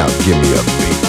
Now give me a beat.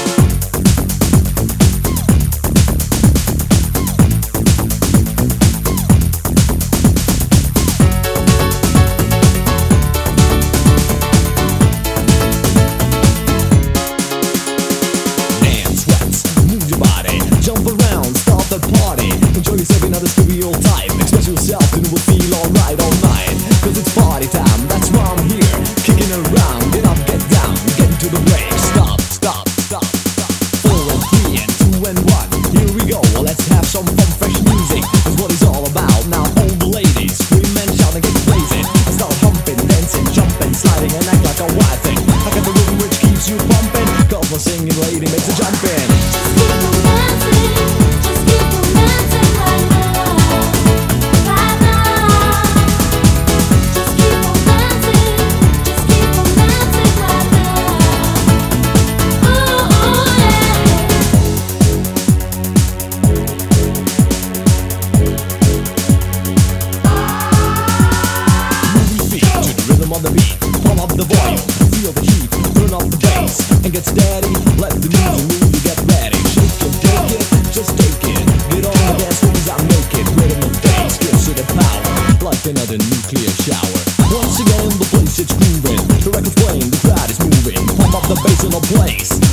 Some fun, fresh music. That's what it's all about. Now the ladies, scream and shout and get blazing. Start humping, dancing, jumping, sliding and act like a wild thing. I got the rhythm which keeps you pumping. Cause my singing lady makes a jumping. Pump up the volume, feel the heat, turn up the bass, and get steady. Let the music move you, get ready. Shake it, take it, just take it. Get on the dance I. Rhythm and the power, like another nuclear shower. Once again, the place grooving. The playing, the crowd is moving. Pump up the bass in the place.